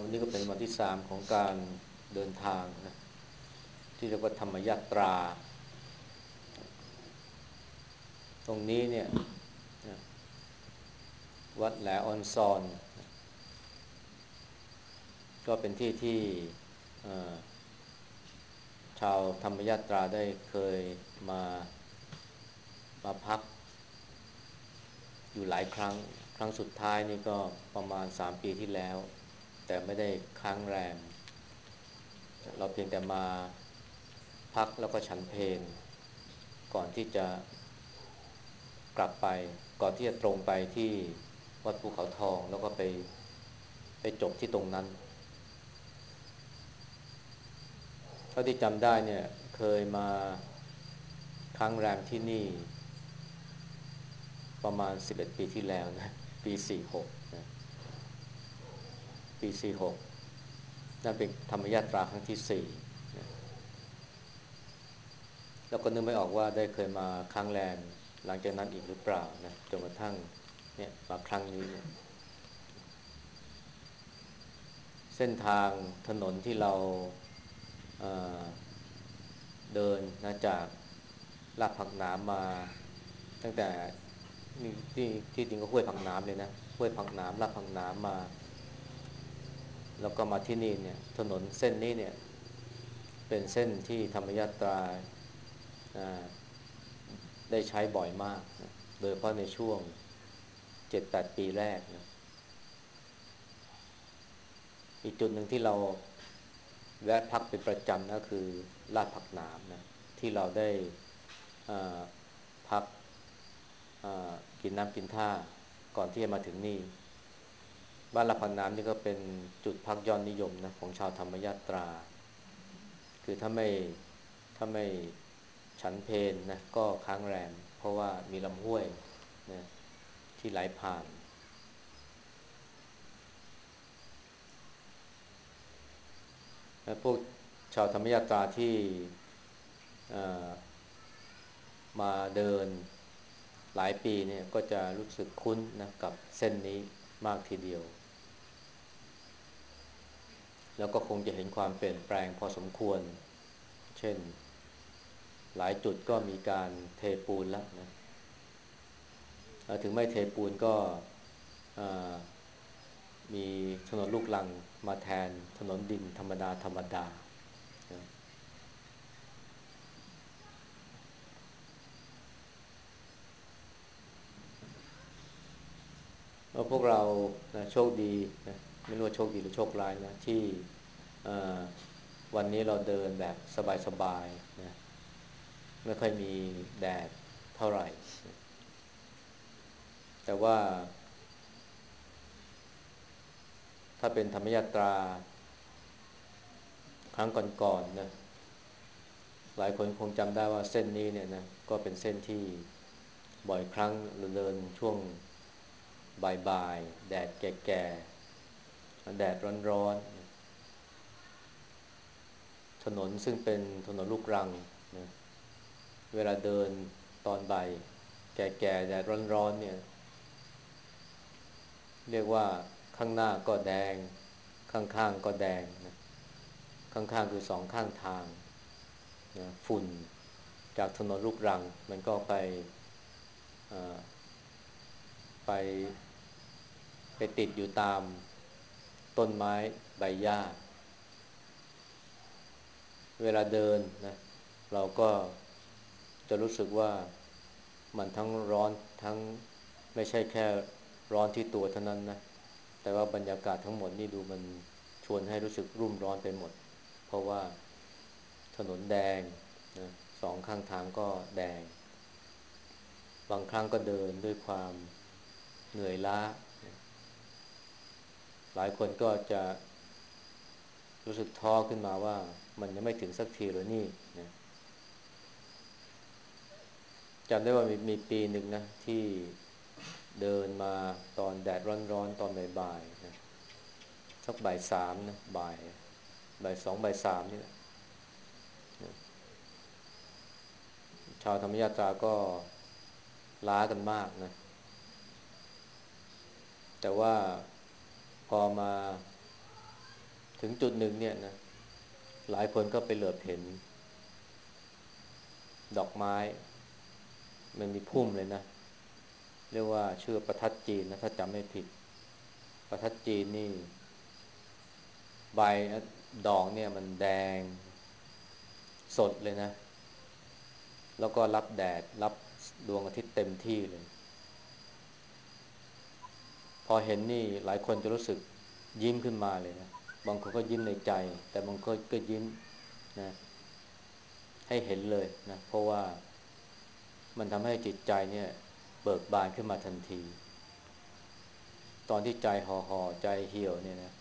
วันนี้ก็เป็นวันที่สามของการเดินทางนะที่เรียกว่าธรรมยาตรา ตรงนี้เนี่ยวัดแหลออนซอน ก็เป็นที่ที่ชาวธรรมยาตราได้เคยมามาพัก อยู่หลายครั้ง ครั้งสุดท้ายนี่ก็ประมาณสามปีที่แล้ว แต่ไม่ได้ค้างแรม เราเพียงแต่มาพักแล้วก็ฉันเพลก่อนที่จะกลับไป ก่อนที่จะตรงไปที่วัดภูเขาทองแล้วก็ไปไปจบที่ตรงนั้นเท่าที่จำได้เนี่ยเคยมาค้างแรมที่นี่ ประมาณ 11 ปีที่แล้วนะ ปี 46นะ ปี46นั่นเป็นธรรมยาตราครั้งที่4นะแล้วก็นึกไม่ออกว่าได้เคยมาครั้งแรมหลังจากนั้นอีกหรือเปล่านะจนกระทั่งเนี่ยมาครั้งนี้ เส้นทางถนนที่เราเเดินนะจากลาดผักหน้ำมา ตั้งแต่นี่ที่ที่จริงก็ห้วยผักหน้ำเลยนะห้วยผักหน้ำลาดผักหน้ำมา แล้วก็มาที่นี่เนี่ยถนนเส้นนี้เนี่ยเป็นเส้นที่ธรรมยาตราได้ใช้บ่อยมากนะโดยเพราะในช่วงเจ็ดแปดปีแรกนะอีกจุดหนึ่งที่เราแวะพักเป็นประจำนะคือลาดผักน้ำนะที่เราได้พักกินน้ำกินท่าก่อนที่จะมาถึงนี่ บ้านลาพักน้ำนี่ก็เป็นจุดพักยอดนิยมนะของชาวธรรมยาตรา คือถ้าไม่ถ้าไม่ฉันเพนนะก็ค้างแรมเพราะว่ามีลำห้วยนะที่ไหลผ่าน และพวกชาวธรรมยาตราที่มาเดินหลายปีเนี่ยก็จะรู้สึกคุ้นนะกับเส้นนี้มากทีเดียว แล้วก็คงจะเห็นความเปลี่ยนแปลงพอสมควร เช่น หลายจุดก็มีการเทปูนแล้วนะถึงไม่เทปูนก็มีถนนลูกลังมาแทนถนนดินธรรมดาธรรมดา พวกเรานะโชคดีนะ ไม่รู้ว่าโชคดีหรือโชคร้ายนะที่วันนี้เราเดินแบบสบายๆนะไม่ค่อยมีแดดเท่าไหร่ แต่ว่า ถ้าเป็นธรรมยาตรา ครั้งก่อนๆนนะหลายคนคงจำได้ว่าเส้นนี้เนี่ยนะก็เป็นเส้นที่บ่อยครั้งเราเดินช่วงบ่ายๆแดดแก่ๆ แดดร้อนๆถนนซึ่งเป็นถนนลูกรังนะเวลาเดินตอนบ่ายแก่ๆแดดร้อนๆเนี่ย เรียกว่าข้างหน้าก็แดง ข้างๆก็แดงนะข้างๆคือสองข้างทางนะฝุ่นจากถนนลูกรัง มันก็ไปไปไปติดอยู่ตาม ต้นไม้ใบหญ้า เวลาเดินนะเราก็จะรู้สึกว่ามันทั้งร้อนทั้งไม่ใช่แค่ร้อนที่ตัวเท่านั้นนะ แต่ว่าบรรยากาศทั้งหมดนี่ดูมันชวนให้รู้สึกรุ่มร้อนไปหมด เพราะว่าถนนแดงนะสองข้างทางก็แดง บางครั้งก็เดินด้วยความเหนื่อยล้า หลายคนก็จะรู้สึกท้อขึ้นมาว่ามันยังไม่ถึงสักทีหรือนี่นะจำได้ว่ามีมีปีหนึ่งนะ ที่เดินมาตอนแดดร้อนๆ ตอนบ่ายๆนะสักบ่ายสามนะบ่ายบ่ายสองบ่ายสามนี่แหละชาวธรรมยาตราก็ล้ากันมากนะ แต่ว่า อมาถึงจุดหนึ่งเนี่ยนะหลายคนก็ไปเหลือบเห็น ดอกไม้ มันมีพุ่มเลยนะ เรียกว่าชื่อประทัดจีนนะถ้าจำไม่ผิด ประทัดจีนนี่ ใบดอกเนี่ยมันแดง สดเลยนะ แล้วก็รับแดดรับดวงอาทิตย์เต็มที่เลย พอเห็นนี่หลายคนจะรู้สึกยิ้มขึ้นมาเลยนะบางคนก็ยิ้มในใจ แต่บางคนก็ยิ้มนะให้เห็นเลยนะเพราะว่ามันทำให้จิตใจเนี่ยเบิกบานขึ้นมาทันที ตอนที่ใจห่อห่อใจเหี่ยวเนี่ยนะ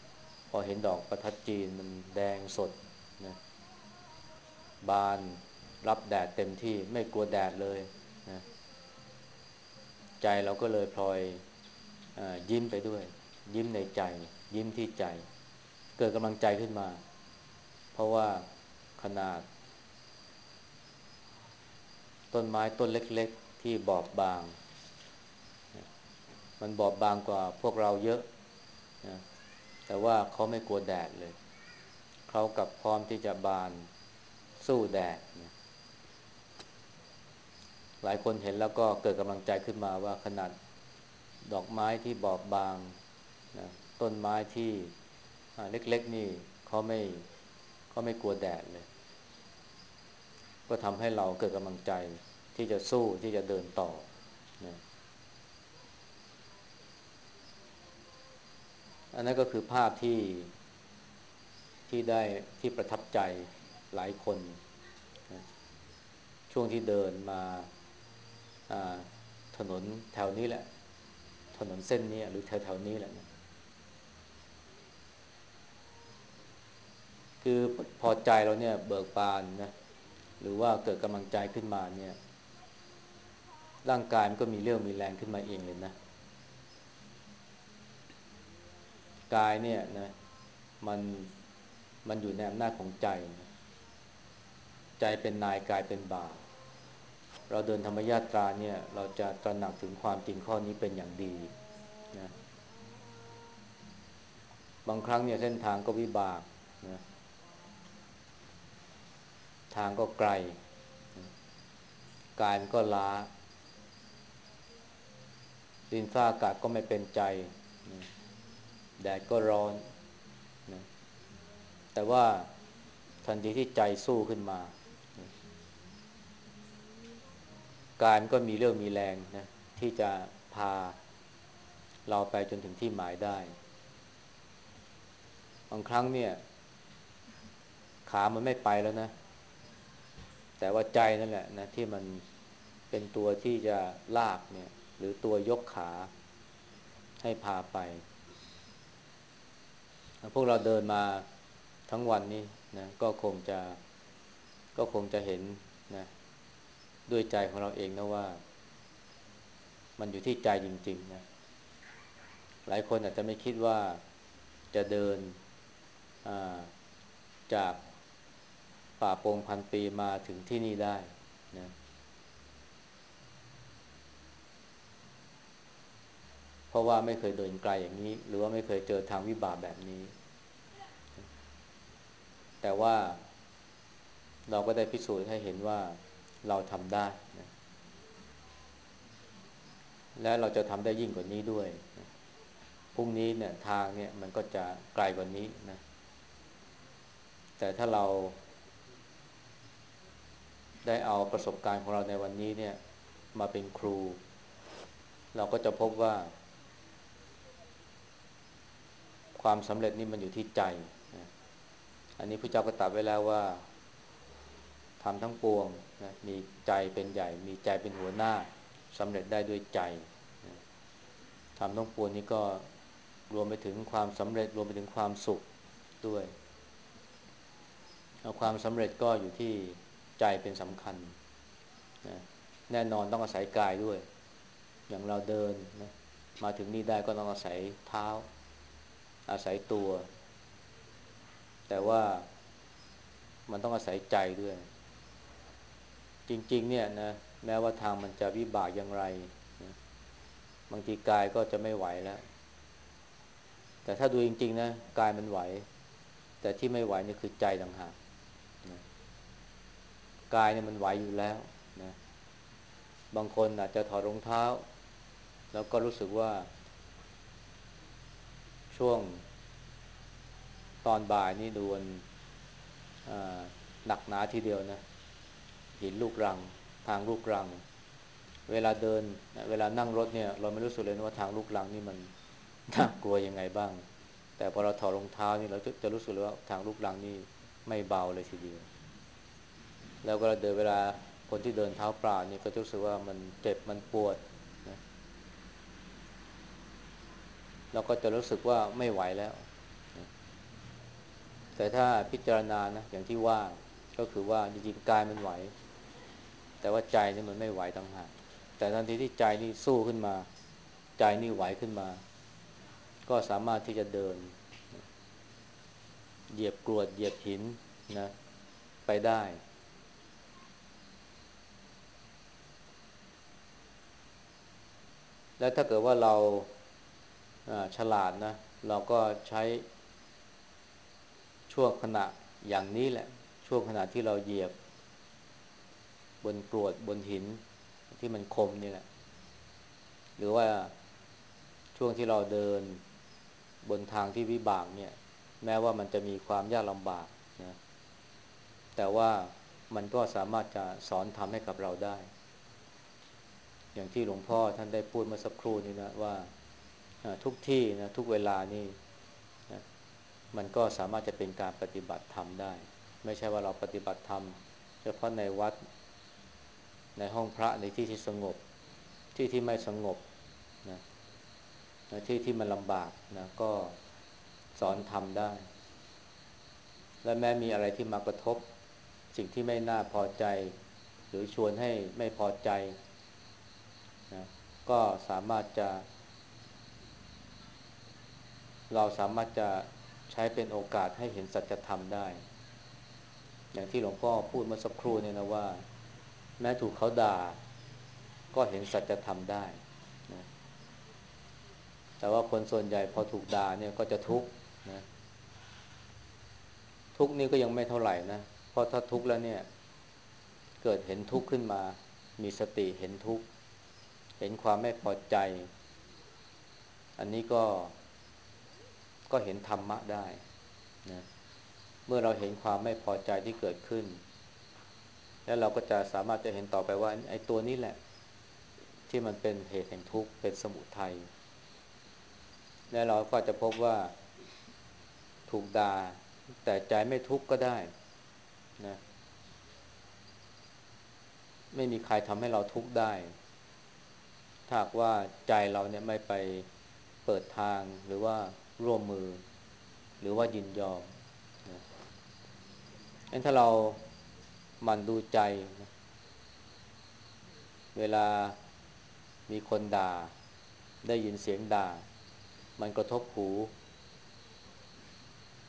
พอเห็นดอกประทัดจีนมันแดงสดนะบานรับแดดเต็มที่ไม่กลัวแดดเลยนะใจเราก็เลยพลอย ยิ้มไปด้วย ยิ้มในใจ ยิ้มที่ใจ เกิดกำลังใจขึ้นมา เพราะว่าขนาด ต้นไม้ต้นเล็ก ๆ ที่บอบบาง มันบอบบางกว่าพวกเราเยอะนะแต่ว่าเขาไม่กลัวแดดเลย เขากับพร้อมที่จะบานสู้แดดนะหลายคนเห็นแล้วก็เกิดกำลังใจขึ้นมาว่าขนาด ดอกไม้ที่บอบบางนะต้นไม้ที่เล็กๆนี่เขาไม่เขาไม่กลัวแดดเลย ก็ทำให้เราเกิดกำลังใจที่จะสู้ที่จะเดินต่อนะอันนั้นก็คือภาพที่ที่ได้ที่ประทับใจหลายคนนะช่วงที่เดินมาถนนแถวนี้แหละ นนเส้นนี้หรือแถวแถวนี้แหละนะคือพอใจเราเนี่ยเบิกบานนะหรือว่าเกิดกำลังใจขึ้นมาเนี่ย ร่างกายมันก็มีเรื่องมีแรงขึ้นมาเองเลยนะกายเนี่ยนะมันมันอยู่ในอำนาจของใจนะใจเป็นนายกายเป็นบ่าว เราเดินธรรมญาตราเนี่ย เราจะตระหนักถึงความจริงข้อนี้เป็นอย่างดีนะบางครั้งเนี่ยเส้นทางก็วิบากนะทางก็ไกลกายมันก็ล้าดินฟ้าอากาศก็ไม่เป็นใจแดดก็ร้อนนะแต่ว่าทันทีที่ใจสู้ขึ้นมา กายมันก็มีเรื่องมีแรงนะที่จะพาเราไปจนถึงที่หมายได้ บางครั้งเนี่ย ขามันไม่ไปแล้วนะ แต่ว่าใจนั่นแหละนะที่มันเป็นตัวที่จะลากเนี่ย หรือตัวยกขาให้พาไป พวกเราเดินมาทั้งวันนี้นะก็คงจะก็คงจะเห็นนะ ด้วยใจของเราเองนะว่า มันอยู่ที่ใจจริง ๆ นะ หลายคนอาจจะไม่คิดว่าจะเดินจากป่าโปงพันปีมาถึงที่นี่ได้นะเพราะว่าไม่เคยเดินไกลอย่างนี้ หรือว่าไม่เคยเจอทางวิบากแบบนี้ แต่ว่าเราก็ได้พิสูจน์ให้เห็นว่า เราทำได้นะและเราจะทำได้ยิ่งกว่านี้ด้วยนะพรุ่งนี้เนี่ยทางเนี่ยมันก็จะไกลกว่านี้นะ แต่ถ้าเรา ได้เอาประสบการณ์ของเราในวันนี้เนี่ย มาเป็นครู เราก็จะพบว่า ความสำเร็จนี่มันอยู่ที่ใจนะอันนี้พระเจ้าก็ตรัสไว้แล้วว่า ทำทั้งปวงนะมีใจเป็นใหญ่ มีใจเป็นหัวหน้าสำเร็จได้ด้วยใจนะทำทั้งปวงนี้ก็รวมไปถึงความสำเร็จรวมไปถึงความสุขด้วยความสำเร็จก็อยู่ที่ใจเป็นสำคัญนะแน่นอนต้องอาศัยกายด้วย อย่างเราเดินนะมาถึงนี่ได้ก็ต้องอาศัยเท้า อาศัยตัว แต่ว่ามันต้องอาศัยใจด้วย ริง ๆ เนี่ยนะแม้ว่าทางมันจะวิบากอย่างไรนะบางทีกายก็จะไม่ไหวแล้ว แต่ถ้าดูจริง ๆ นะกายมันไหว แต่ที่ไม่ไหวนี่คือใจต่างหากนะกายเนี่ยมันไหวอยู่แล้วนะบางคนอาจจะถอดรองเท้า แล้วก็รู้สึกว่า ช่วงตอนบ่ายนี่ดวนหนักหนาทีเดียวนะ หินลูกรัง ทางลูกรัง เวลาเดินเวลานั่งรถเนี่ย เราไม่รู้สึกเลยว่าทางลูกรังนี่มันน่ากลัวยังไงบ้าง แต่พอเราถอดรองเท้านี่เราจะรู้สึกเลยว่าทางลูกรังนี่ไม่เบาเลยทีเดียว แล้วก็เดินเวลาคนที่เดินเท้าเปล่านี่ก็รู้สึกว่ามันเจ็บมันปวดนะเราก็จะรู้สึกว่าไม่ไหวแล้วแต่ถ้าพิจารณานะอย่างที่ว่าก็คือว่าจริงๆกายมันไหว แต่ว่าใจนี่มันไม่ไหวต่างหากแต่ทันทีที่ใจนี่สู้ขึ้นมา ใจนี่ไหวขึ้นมา ก็สามารถที่จะเดิน เหยียบกรวดเหยียบหินนะไปได้ แล้วถ้าเกิดว่าเราฉลาดนะ เราก็ใช้ช่วงขณะอย่างนี้แหละ ช่วงขณะที่เราเหยียบ บนกรวดบนหินที่มันคมนี่แหละ หรือว่าช่วงที่เราเดินบนทางที่วิบากเนี่ย แม้ว่ามันจะมีความยากลำบากนะแต่ว่ามันก็สามารถจะสอนทำให้กับเราได้ อย่างที่หลวงพ่อท่านได้พูดเมื่อสักครู่นี้นะว่าทุกที่นะทุกเวลานี่มันก็สามารถจะเป็นการปฏิบัติธรรมได้ ไม่ใช่ว่าเราปฏิบัติธรรมเฉพาะในวัด ในห้องพระในที่ที่สงบ ที่ที่ไม่สงบนะที่ที่มันลำบากนะก็สอนทำได้ และแม้มีอะไรที่มากระทบ สิ่งที่ไม่น่าพอใจ หรือชวนให้ไม่พอใจนะก็สามารถจะ เราสามารถจะใช้เป็นโอกาสให้เห็นสัจธรรมได้ อย่างที่หลวงพ่อพูดเมื่อสักครู่เนี่ยนะว่า แม้ถูกเขาด่า ก็เห็นสัจธรรมได้นะแต่ว่าคนส่วนใหญ่พอถูกด่าเนี่ยก็จะทุกข์นะทุกข์นี้ก็ยังไม่เท่าไหร่นะเพราะถ้าทุกข์แล้วเนี่ย เกิดเห็นทุกข์ขึ้นมา มีสติเห็นทุกข์เห็นความไม่พอใจ อันนี้ก็ก็เห็นธรรมะได้นะเมื่อเราเห็นความไม่พอใจที่เกิดขึ้น แล้วเราก็จะสามารถจะเห็นต่อไปว่าไอ้ตัวนี้แหละ ที่มันเป็นเหตุแห่งทุกข์เป็นสมุทัยและเราก็จะพบว่าถูกด่าแต่ใจไม่ทุกข์ก็ได้นะไม่มีใครทำให้เราทุกข์ได้ถ้าว่าใจเราเนี่ยไม่ไปเปิดทางหรือว่าร่วมมือ หรือว่ายินยอมนะงั้นถ้าเรา มันดูใจนะเวลามีคนด่า ได้ยินเสียงด่า มันกระทบหู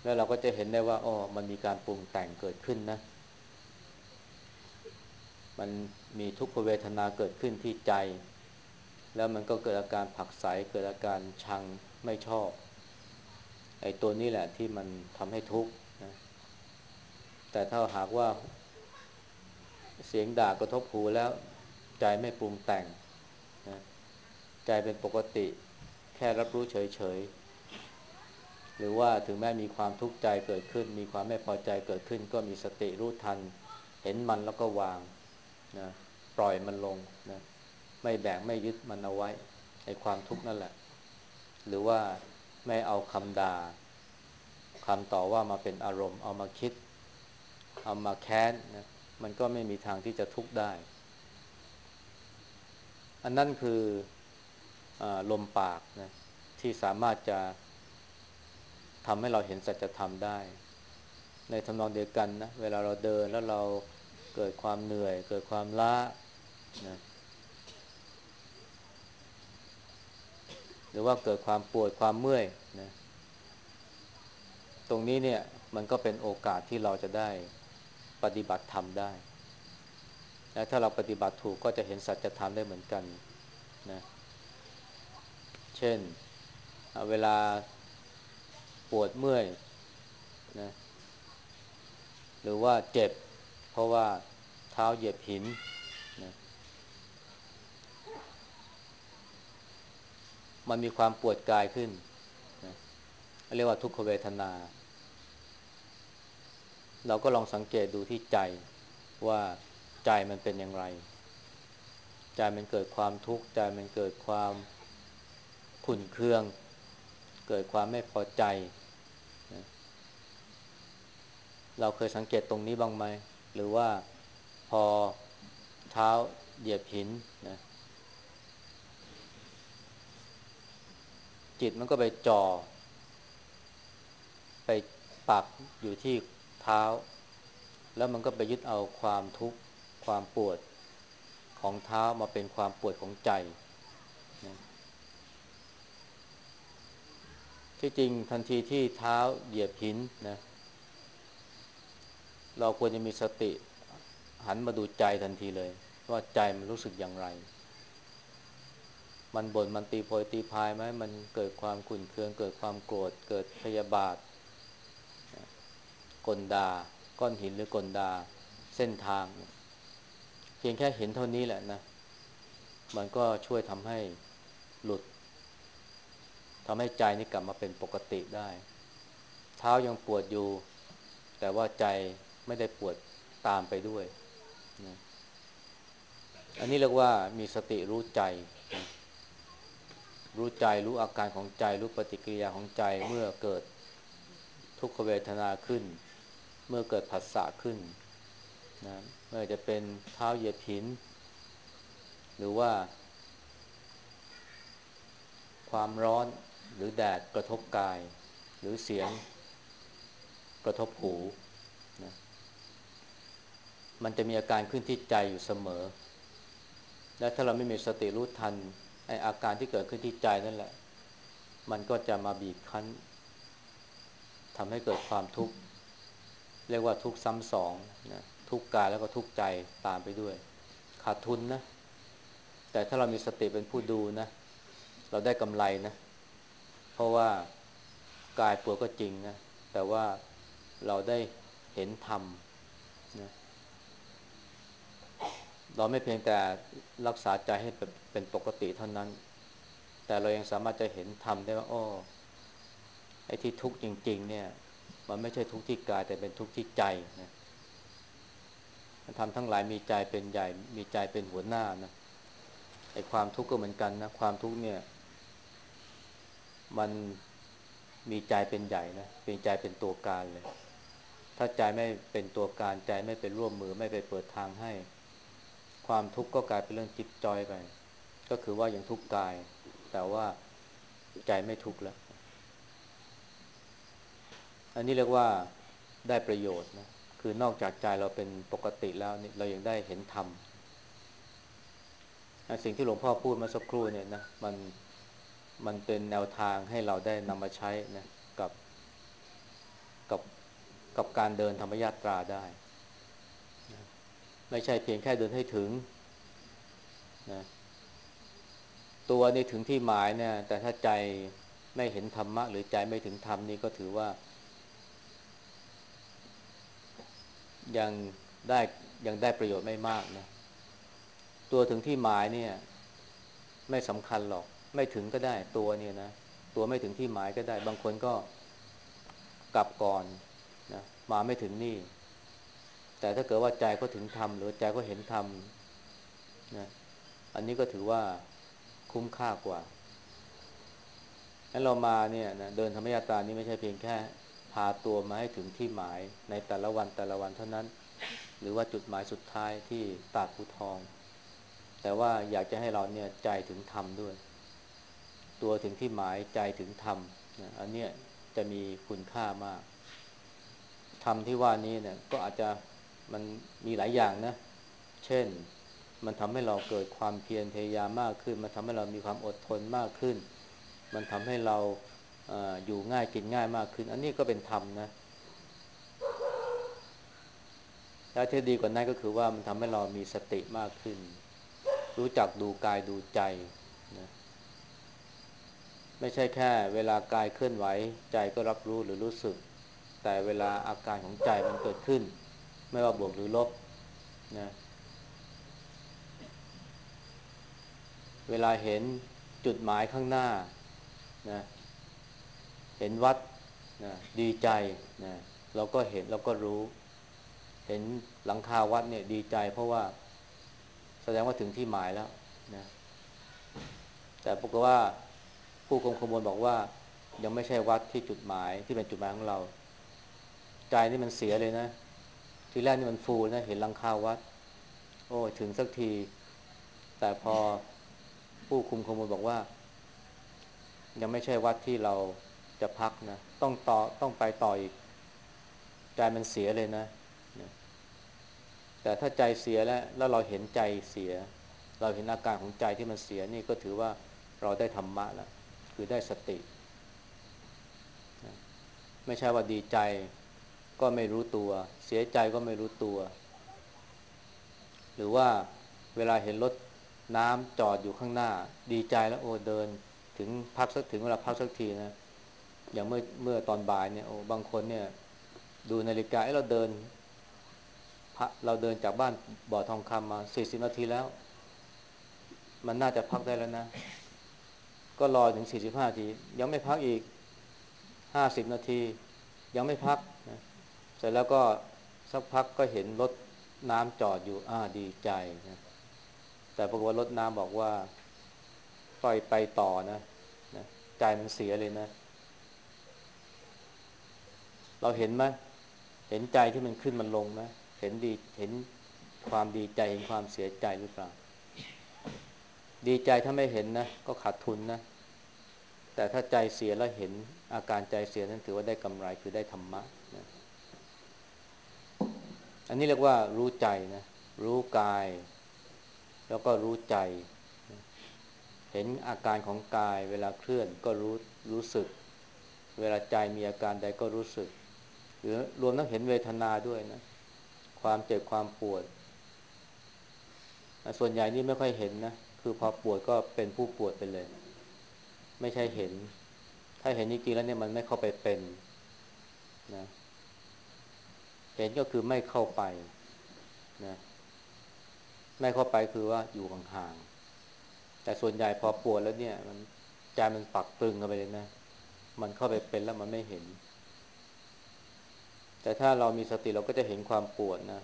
แล้วเราก็จะเห็นได้ว่าอ๋อมันมีการปรุงแต่งเกิดขึ้นนะ มันมีทุกขเวทนาเกิดขึ้นที่ใจ แล้วมันก็เกิดอาการผักใสเกิดอาการชังไม่ชอบไอ้ตัวนี้แหละที่มันทำให้ทุกข์นะแต่ถ้าหากว่า เสียงด่ากระทบหูแล้ว ใจไม่ปรุงแต่งนะใจเป็นปกติ แค่รับรู้เฉยๆ หรือว่าถึงแม้มีความทุกข์ใจเกิดขึ้น มีความไม่พอใจเกิดขึ้น ก็มีสติรู้ทัน เห็นมันแล้วก็วางนะปล่อยมันลงนะไม่แบกไม่ยึดมันเอาไว้ในความทุกข์นั่นแหละ หรือว่าไม่เอาคำด่าคำต่อว่ามาเป็นอารมณ์ เอามาคิด เอามาแค้นนะ มันก็ไม่มีทางที่จะทุกข์ได้ อันนั้นคืออลมปากนะที่สามารถจะทำให้เราเห็นสัจธรรมได้ ในทำนองเดียวกันนะเวลาเราเดินแล้วเราเกิดความเหนื่อย เกิดความล้านะหรือว่าเกิดความปวดความเมื่อยนะตรงนี้เนี่ยมันก็เป็นโอกาสที่เราจะได้ ปฏิบัติธรรมได้และถ้าเราปฏิบัติถูกก็จะเห็นสัจธรรมได้เหมือนกันนะเช่นเวลาปวดเมื่อยนะหรือว่าเจ็บ เพราะว่าเท้าเหยียบหินนะมันมีความปวดกายขึ้นนะเรียกว่าทุกขเวทนา เราก็ลองสังเกตดูที่ใจว่าใจมันเป็นอย่างไร ใจมันเกิดความทุกข์ใจมันเกิดความขุ่นเคือง เกิดความไม่พอใจ เราเคยสังเกตตรงนี้บ้างไหม หรือว่าพอเท้าเหยียบหินนะจิตมันก็ไปจ่อ ไปปักอยู่ที่ เท้า แล้วมันก็ไปยึดเอาความทุกข์ความปวดของเท้ามาเป็นความปวดของใจนะที่จริงทันทีที่เท้าเหยียบหินนะเราควรจะมีสติหันมาดูใจทันทีเลย ว่าใจมันรู้สึกอย่างไร มันบน่นมันตีโพยตีพายไหมมันเกิดความขุ่นเคือง เกิดความโกรธเกิดพยาบาท กลดา ก้อนหินหรือกลดา เส้นทาง เพียงแค่เห็นเท่านี้แหละนะ มันก็ช่วยทำให้หลุดทำให้ใจนี่กลับมาเป็นปกติได้ เท้ายังปวดอยู่ แต่ว่าใจไม่ได้ปวดตามไปด้วยนะอันนี้เรียกว่ามีสติรู้ใจ รู้ใจรู้อาการของใจ รู้ปฏิกิริยาของใจเมื่อเกิดทุกขเวทนาขึ้น เมื่อเกิดผัสสะขึ้นนะเมื่อจะเป็นเท้าเหยียบหิน หรือว่า ความร้อนหรือแดดกระทบกาย หรือเสียงกระทบหูนะมันจะมีอาการขึ้นที่ใจอยู่เสมอ และถ้าเราไม่มีสติรู้ทันไออาการที่เกิดขึ้นที่ใจนั่นแหละ มันก็จะมาบีบคั้นทำให้เกิดความทุกข์ เรียกว่าทุกซ้ำสองนะทุกกายแล้วก็ทุกใจตามไปด้วย ขาดทุนนะ แต่ถ้าเรามีสติเป็นผู้ดูนะ เราได้กำไรนะ เพราะว่ากายปวดก็จริงนะ แต่ว่าเราได้เห็นธรรมนะเราไม่เพียงแต่รักษาใจให้เป็นปกติเท่านั้น แต่เรายังสามารถจะเห็นธรรมได้ว่าอ้อไอ้ที่ทุกข์จริง ๆ เนี่ย มันไม่ใช่ทุกข์ที่กายแต่เป็นทุกข์ที่ใจนะทำทั้งหลายมีใจเป็นใหญ่ มีใจเป็นหัวหน้านะไอ้ความทุกข์ก็เหมือนกันนะความทุกข์เนี่ย มันมีใจเป็นใหญ่นะเป็นใจเป็นตัวการเลย ถ้าใจไม่เป็นตัวการใจไม่เป็นร่วมมือไม่ไปเปิดทางให้ ความทุกข์ก็กลายเป็นเรื่องจิตจอยไป ก็คือว่ายังทุกข์กาย แต่ว่าใจไม่ทุกข์แล้ว อันนี้เรียกว่าได้ประโยชน์นะคือนอกจากใจเราเป็นปกติแล้วนี่เรายังได้เห็นธรรมสิ่งที่หลวงพ่อพูดมาสักครู่เนี่ยนะมันมันเป็นแนวทางให้เราได้นำมาใช้นะกับกับกับการเดินธรรมยาตราได้ ไม่ใช่เพียงแค่เดินให้ถึงนะตัวนี่ถึงที่หมายเนี่ยแต่ถ้าใจไม่เห็นธรรมะ หรือใจไม่ถึงธรรมนี่ก็ถือว่า ยังได้ยังได้ประโยชน์ไม่มากนะตัวถึงที่หมายเนี่ย ไม่สำคัญหรอก ไม่ถึงก็ได้ตัวเนี่ยนะตัวไม่ถึงที่หมายก็ได้ บางคนก็กลับก่อนนะมาไม่ถึงนี่ แต่ถ้าเกิดว่าใจก็ถึงธรรมหรือใจก็เห็นธรรมนะอันนี้ก็ถือว่าคุ้มค่ากว่างั้นเรามาเนี่ยนะเดินธรรมยาตานี้ไม่ใช่เพียงแค่ พาตัวมาให้ถึงที่หมายในแต่ละวันแต่ละวันเท่านั้น หรือว่าจุดหมายสุดท้ายที่ตาดภูทอง แต่ว่าอยากจะให้เราเนี่ยใจถึงธรรมด้วย ตัวถึงที่หมายใจถึงธรรมนะอันเนี้ยจะมีคุณค่ามากธรรมที่ว่านี้เนี่ยก็อาจจะมันมีหลายอย่างนะ เช่นมันทำให้เราเกิดความเพียรพยายามมากขึ้น มันทำให้เรามีความอดทนมากขึ้น มันทำให้เรา อยู่ง่ายกินง่ายมากขึ้น อันนี้ก็เป็นธรรมนะและที่ดีกว่านั้นก็คือว่ามันทำให้เรามีสติมากขึ้น รู้จักดูกายดูใจนะไม่ใช่แค่ เวลากายเคลื่อนไหวใจก็รับรู้หรือรู้สึก แต่เวลาอาการของใจมันเกิดขึ้น ไม่ว่าบวกหรือลบนะเวลาเห็นจุดหมายข้างหน้านะ เห็นวัดนะดีใจนะเราก็เห็นเราก็รู้ เห็นหลังคาวัดเนี่ยดีใจ เพราะว่าแสดงว่าถึงที่หมายแล้วนะแต่ปรากฏว่าผู้คุมขบวนบอกว่า ยังไม่ใช่วัดที่จุดหมายที่เป็นจุดหมายของเรา ใจนี่มันเสียเลยนะ ทีแรกนี่มันฟูนะเห็นหลังคาวัด โอ้ถึงสักที แต่พอผู้คุมขบวนบอกว่า ยังไม่ใช่วัดที่เรา จะพักนะต้องต่อต้องไปต่ออีกใจมันเสียเลยนะ แต่ถ้าใจเสียแล้ว แล้วเราเห็นใจเสีย เราเห็นอาการของใจที่มันเสียนี่ก็ถือว่าเราได้ธรรมะแล้วคือได้สติ ไม่ใช่ว่าดีใจก็ไม่รู้ตัว เสียใจก็ไม่รู้ตัว หรือว่าเวลาเห็นรถน้ำจอดอยู่ข้างหน้า ดีใจแล้วโอ้เดิน ถึงพักสักถึงเวลาพักสักทีนะ อย่างเมื่อเมื่อตอนบ่ายเนี่ยโอ้บางคนเนี่ย ดูนาฬิกาเราเดินเราเดินจากบ้านบ่อทองคำมาสี่สิบนาทีแล้ว มันน่าจะพักได้แล้วนะ ก็รอถึงสี่สิบห้าที ยังไม่พักอีกห้าสิบนาที ยังไม่พักนะเสร็จแล้วก็สักพักก็เห็นรถน้ำจอดอยู่อ่าดีใจนะแต่ปรากฏว่ารถน้ำบอกว่าปล่อยไปต่อนะนะใจมันเสียเลยนะ เราเห็นไหมเห็นใจที่มันขึ้นมันลงไหมเห็นดีเห็นความดีใจเห็นความเสียใจหรือเปล่า ดีใจถ้าไม่เห็นนะก็ขาดทุนนะ แต่ถ้าใจเสียแล้วเห็นอาการใจเสียนั้นถือว่าได้กำไรคือได้ธรรมะนะอันนี้เรียกว่ารู้ใจนะ รู้กาย แล้วก็รู้ใจ เห็นอาการของกาย เวลาเคลื่อนก็รู้รู้สึก เวลาใจมีอาการใดก็รู้สึก หรือรวมทั้งเห็นเวทนาด้วยนะ ความเจ็บความปวด ส่วนใหญ่นี่ไม่ค่อยเห็นนะ คือพอปวดก็เป็นผู้ปวดไปเลย ไม่ใช่เห็น ถ้าเห็นจริงๆแล้วเนี่ยมันไม่เข้าไปเป็นนะเห็นก็คือไม่เข้าไปนะไม่เข้าไปคือว่าอยู่ห่างๆแต่ส่วนใหญ่พอปวดแล้วเนี่ย มันใจมันปักตึงกันไปเลยนะ มันเข้าไปเป็นแล้วมันไม่เห็น แต่ถ้าเรามีสติเราก็จะเห็นความปวดนะ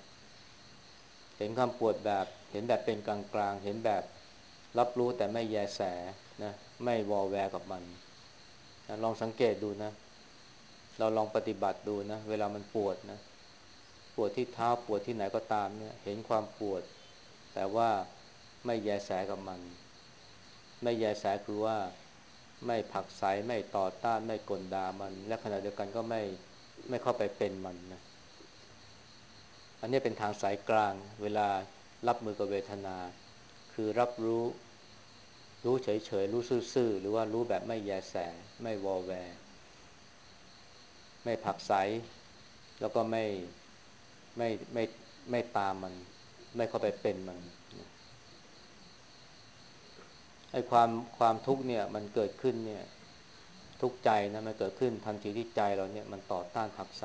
เห็นความปวดแบบ เห็นแบบเป็นกลางๆ เห็นแบบรับรู้แต่ไม่แยแสนะ ไม่วอแวร์กับมันนะลองสังเกตดูนะ เราลองปฏิบัติดูนะ เวลามันปวดนะ ปวดที่เท้าปวดที่ไหนก็ตามเนี่ย เห็นความปวด แต่ว่าไม่แยแสกับมัน ไม่แยแสคือว่าไม่ผักใสไม่ต่อต้านไม่กลดามัน และขณะเดียวกันก็ไม่ ไม่เข้าไปเป็นมันนะอันนี้เป็นทางสายกลาง เวลารับมือกับเวทนา คือรับรู้รู้เฉยๆ รู้ซื่อๆ หรือว่ารู้แบบไม่แยแส ไม่วอแวร์ไม่ผักใสแล้วก็ไม่ไม่ไม่ไม่ตามมัน ไม่เข้าไปเป็นมันไอ้ความความทุกข์เนี่ยมันเกิดขึ้นเนี่ย ทุกใจนะมันเกิดขึ้นทันทีที่ใจเราเนี่ยมันต่อต้านผักใส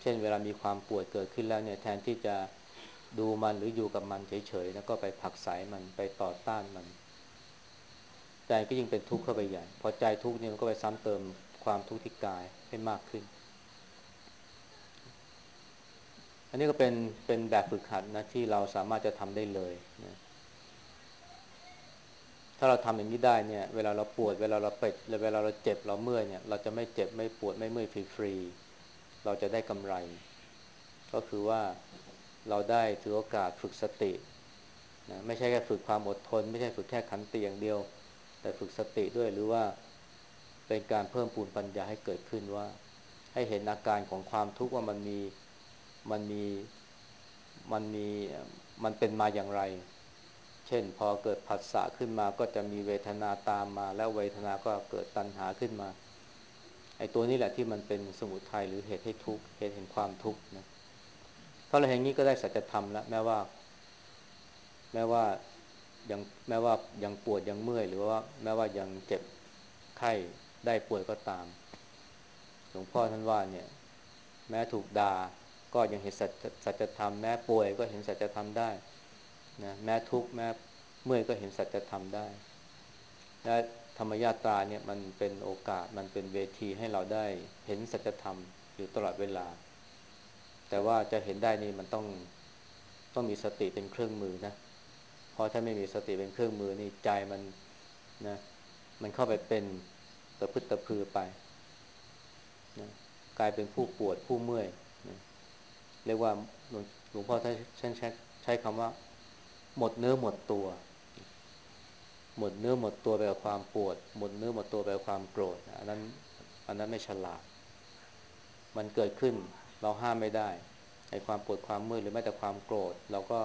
เช่นเวลามีความปวดเกิดขึ้นแล้วเนี่ยแทนที่จะดูมันหรืออยู่กับมันเฉยๆแล้วก็ไปผักใสมันไปต่อต้านมันใจก็ยิ่งเป็นทุกข์เข้าไปใหญ่ พอใจทุกข์เนี่ยมันก็ไปซ้ำเติมความทุกข์ที่กายให้มากขึ้น อันนี้ก็เป็นเป็นแบบฝึกหัดนะที่เราสามารถจะทำได้เลยนะ ถ้าเราทำอย่างนี้ได้เนี่ย เวลาเราปวด เวลาเราเป็ดเวลาเราเจ็บเราเมื่อยเนี่ย เราจะไม่เจ็บไม่ปวดไม่เมื่อยฟรีๆเราจะได้กำไร ก็คือว่าเราได้ถือโอกาสฝึกสตินะไม่ใช่แค่ฝึกความอดทน ไม่ใช่ฝึกแค่ขันติอย่างเดียว แต่ฝึกสติด้วยหรือว่าเป็นการเพิ่มปูนปัญญาให้เกิดขึ้นว่า ให้เห็นอาการของความทุกข์ว่ามันมีมันมีมันมีมันเป็นมาอย่างไร เช่น พอเกิดผัสสะขึ้นมาก็จะมีเวทนาตามมา แล้วเวทนาก็เกิดตัณหาขึ้นมาไอ้ตัวนี้แหละที่มันเป็นสมุทัยหรือเหตุให้ทุกข์เหตุแห่งความทุกข์นะถ้าเราเห็นนี้ก็ได้สัจธรรมแล้วแม้ว่า แม้ว่ายังแม้ว่ายังปวดยังเมื่อย หรือว่าแม้ว่ายังเจ็บไข้ได้ป่วยก็ตามหลวงพ่อท่านว่าเนี่ย แม้ถูกด่าก็ยังเห็นสัจธรรมแม้ป่วยก็เห็นสัจธรรมได้ นะแม้ทุกข์แม้เมื่อยก็เห็นสัจธรรมได้ และธรรมญาตาเนี่ยมันเป็นโอกาสมันเป็นเวทีให้เราได้เห็นสัจธรรมอยู่ตลอดเวลา แต่ว่าจะเห็นได้นี่มันต้องต้องมีสติเป็นเครื่องมือนะเพราะถ้าไม่มีสติเป็นเครื่องมือนี่ใจมันนะมันเข้าไปเป็นตะพึดตะพือไปนะกลายเป็นผู้ปวดผู้เมื่อยนะเรียกว่าหลวงพ่อท่านใช้ใช้คำว่า หมดเนื้อหมดตัว หมดเนื้อหมดตัวไปกับความปวด หมดเนื้อหมดตัวไปกับความโกรธอันนั้นอันนั้นไม่ฉลาด มันเกิดขึ้นเราห้ามไม่ได้ไอ้ความปวดความเมื่อยหรือแม้แต่ความโกรธเราก็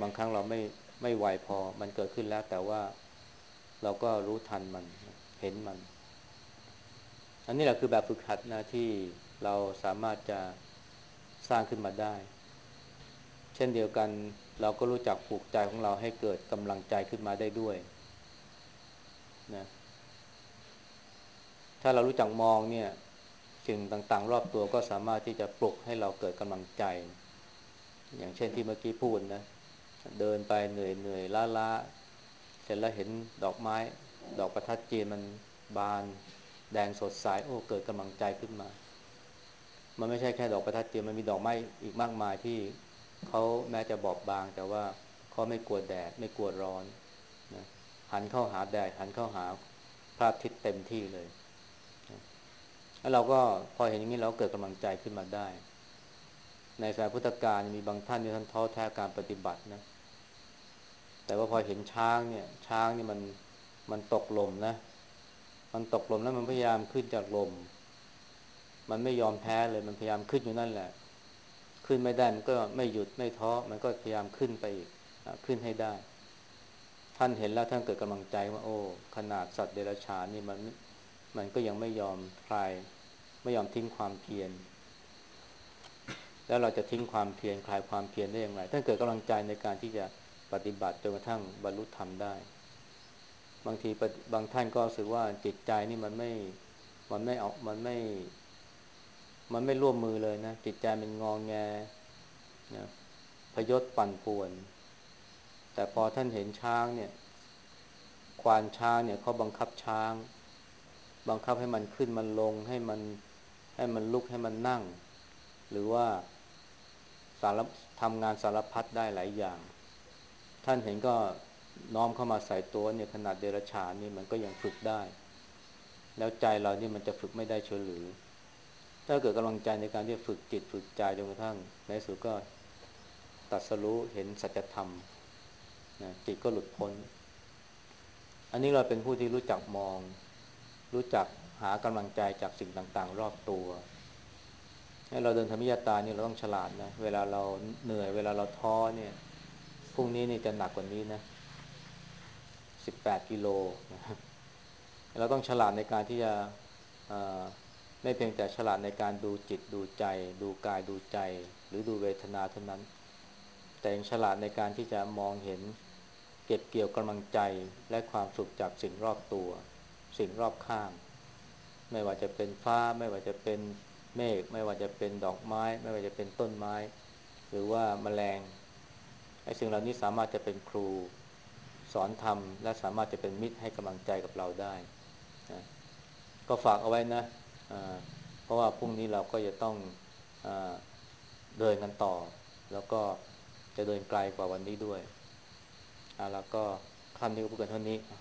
บางครั้งเราไม่ไม่ไหวพอ มันเกิดขึ้นแล้ว แต่ว่าเราก็รู้ทันมันเห็นมัน อันนี้แหละคือแบบฝึกหัดนะที่เราสามารถจะสร้างขึ้นมาได้ เช่นเดียวกัน เราก็รู้จักปลูกใจของเราให้เกิดกำลังใจขึ้นมาได้ด้วยนะถ้าเรารู้จักมองเนี่ยสิ่งต่างๆ รอบตัวก็สามารถที่จะปลุกให้เราเกิดกำลังใจ อย่างเช่นที่เมื่อกี้พูดนะเดินไปเหนื่อยเหนื่อยล้าล้าเสร็จแล้วเห็นดอกไม้ ดอกประทัดจีนมันบาน แดงสดใสโอ้เกิดกำลังใจขึ้นมา มันไม่ใช่แค่ดอกประทัดจีนมันมีดอกไม้อีกมากมายที่ เขาแม้จะบอบบาง แต่ว่าเขาไม่กลัวแดด ไม่กลัวร้อนนะหันเข้าหาแดด หันเข้าหาพระอาทิตย์เต็มที่เลยแล้วเราก็พอเห็นอย่างนี้เราเกิดกำลังใจขึ้นมาได้ ในสายพุทธการมีบางท่านที่ท่านท้อแท้การปฏิบัตินะ แต่ว่าพอเห็นช้างเนี่ย ช้างเนี่ยมันมันตกลมนะ มันตกลมแล้วมันพยายามขึ้นจากลม มันไม่ยอมแพ้เลย มันพยายามขึ้นอยู่นั่นแหละ ขึ้นไม่ได้มันก็ไม่หยุดไม่ท้อมันก็พยายามขึ้นไปอีกขึ้นให้ได้ ท่านเห็นแล้วท่านเกิดกำลังใจว่า โอ้ขนาดสัตว์เดรัจฉานนี่มันมันก็ยังไม่ยอมคลาย ไม่ยอมทิ้งความเพียรแล้วเราจะทิ้งความเพียรคลายความเพียรได้อย่างไรท่านเกิดกำลังใจในการที่จะปฏิบัติจนกระทั่งบรรลุธรรมได้ บางทีบางท่านก็รู้สึกว่าจิตใจนี่มันไม่มันไม่ออกมันไม่ มันไม่ร่วมมือเลยนะจิตใจมันงองแงนะพยศปั่นป่วน แต่พอท่านเห็นช้างเนี่ย ควานช้างเนี่ยเขาบังคับช้าง บังคับให้มันขึ้นมันลงให้มันให้มันลุกให้มันนั่ง หรือว่าสารทำงานสารพัดได้หลายอย่าง ท่านเห็นก็น้อมเข้ามาใส่ตัวเนี่ยขนาดเดรัจฉานนี่มันก็ยังฝึกได้ แล้วใจเรานี่มันจะฝึกไม่ได้เฉยหรือ ถ้าเกิดกำลังใจในการที่ฝึกจิตฝึกใจจนกระทั่งในสุดก็ตัดสรู้เห็นสัจธรรมนะจิตก็หลุดพ้น อันนี้เราเป็นผู้ที่รู้จักมอง รู้จักหากำลังใจจากสิ่งต่าง ๆ รอบตัวให้เราเดินธรรมิยตานี่เราต้องฉลาดนะ เวลาเราเหนื่อยเวลาเราท้อเนี่ยพรุ่งนี้นี่จะหนักกว่านี้นะสิบแปดกิโลเราต้องฉลาดในการที่จะ ไม่เพียงแต่ฉลาดในการดูจิตดูใจ ดูกายดูใจ หรือดูเวทนาเท่านั้น แต่ยังฉลาดในการที่จะมองเห็น เก็บเกี่ยวกำลังใจและความสุขจากสิ่งรอบตัว สิ่งรอบข้าง ไม่ว่าจะเป็นฟ้า ไม่ว่าจะเป็นเมฆไม่ว่าจะเป็นดอกไม้ ไม่ว่าจะเป็นต้นไม้ หรือว่าแมลงไอ้สิ่งเหล่านี้สามารถจะเป็นครูสอนธรรมและสามารถจะเป็นมิตรให้กำลังใจกับเราได้นะก็ฝากเอาไว้นะ เพราะว่าพรุ่งนี้เราก็จะต้องอเดินกันต่อ แล้วก็จะเดินไกลกว่าวันนี้ด้วยแล้วก็คำนี้ก็พูดกันเท่านี้